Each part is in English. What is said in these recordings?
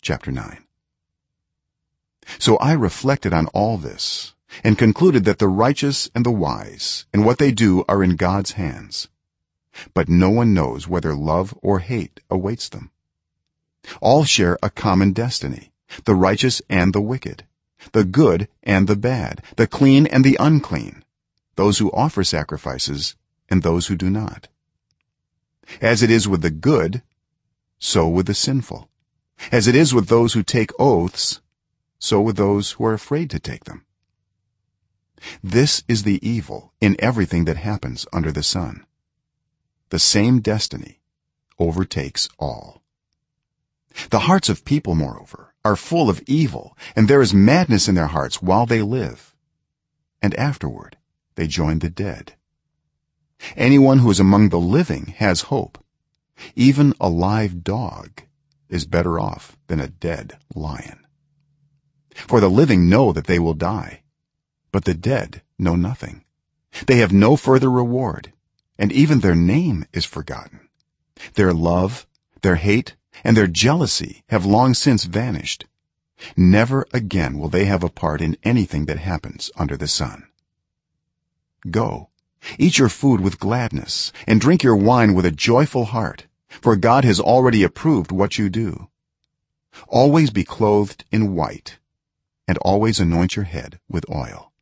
chapter 9 so i reflected on all this and concluded that the righteous and the wise and what they do are in god's hands but no one knows whether love or hate awaits them. All share a common destiny the righteous and the wicked the good and the bad the clean and the unclean those who offer sacrifices and those who do not. As it is with the good so with the sinful as it is with those who take oaths so with those who are afraid to take them. This is the evil in everything that happens under the sun. The same destiny overtakes all. The hearts of people moreover are full of evil and there is madness in their hearts while they live. And afterward they join the dead. Anyone who is among the living has hope. Even a live dog is better off than a dead lion. For the living know that they will die but the dead know nothing. They have no further reward and even their name is forgotten. Their love their hate and their jealousy have long since vanished. Never again will they have a part in anything that happens under the sun. Go eat your food with gladness and drink your wine with a joyful heart for god has already approved what you do. Always be clothed in white and always anoint your head with oil.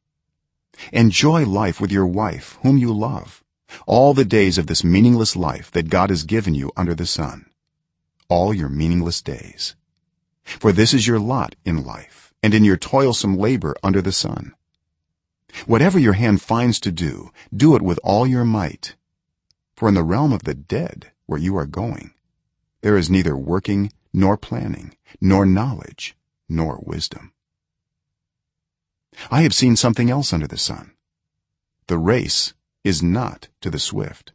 Enjoy life with your wife whom you love all the days of this meaningless life that god has given you under the sun. All your meaningless days. For this is your lot in life and in your toilsome labor under the sun. Whatever your hand finds to do do it with all your might for in the realm of the dead where you are going there is neither working nor planning nor knowledge nor wisdom. I have seen something else under the sun. The race is not to the swift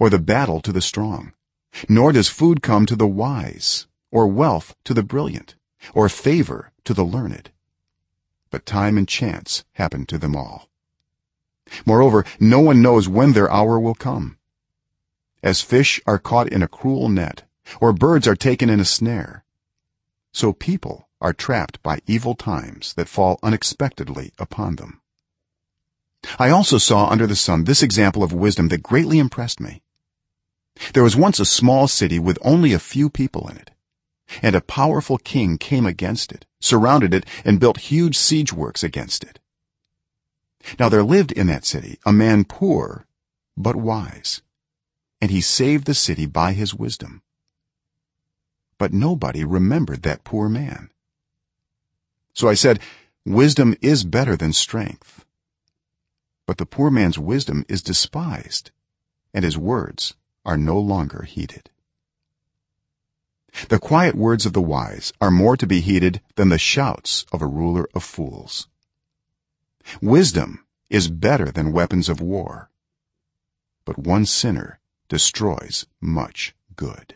or the battle to the strong nor does food come to the wise or wealth to the brilliant or favor to the learned. But time and chance happen to them all. Moreover no one knows when their hour will come as fish are caught in a cruel net or birds are taken in a snare. So people are trapped by evil times that fall unexpectedly upon them. I also saw under the sun this example of wisdom that greatly impressed me. There was once a small city with only a few people in it and a powerful king came against it surrounded it and built huge siege works against it. Now there lived in that city a man poor but wise and he saved the city by his wisdom. But nobody remembered that poor man. So i said wisdom is better than strength. But the poor man's wisdom is despised and his words are no longer heeded. The quiet words of the wise are more to be heeded than the shouts of a ruler of fools. Wisdom is better than weapons of war. But one sinner destroys much good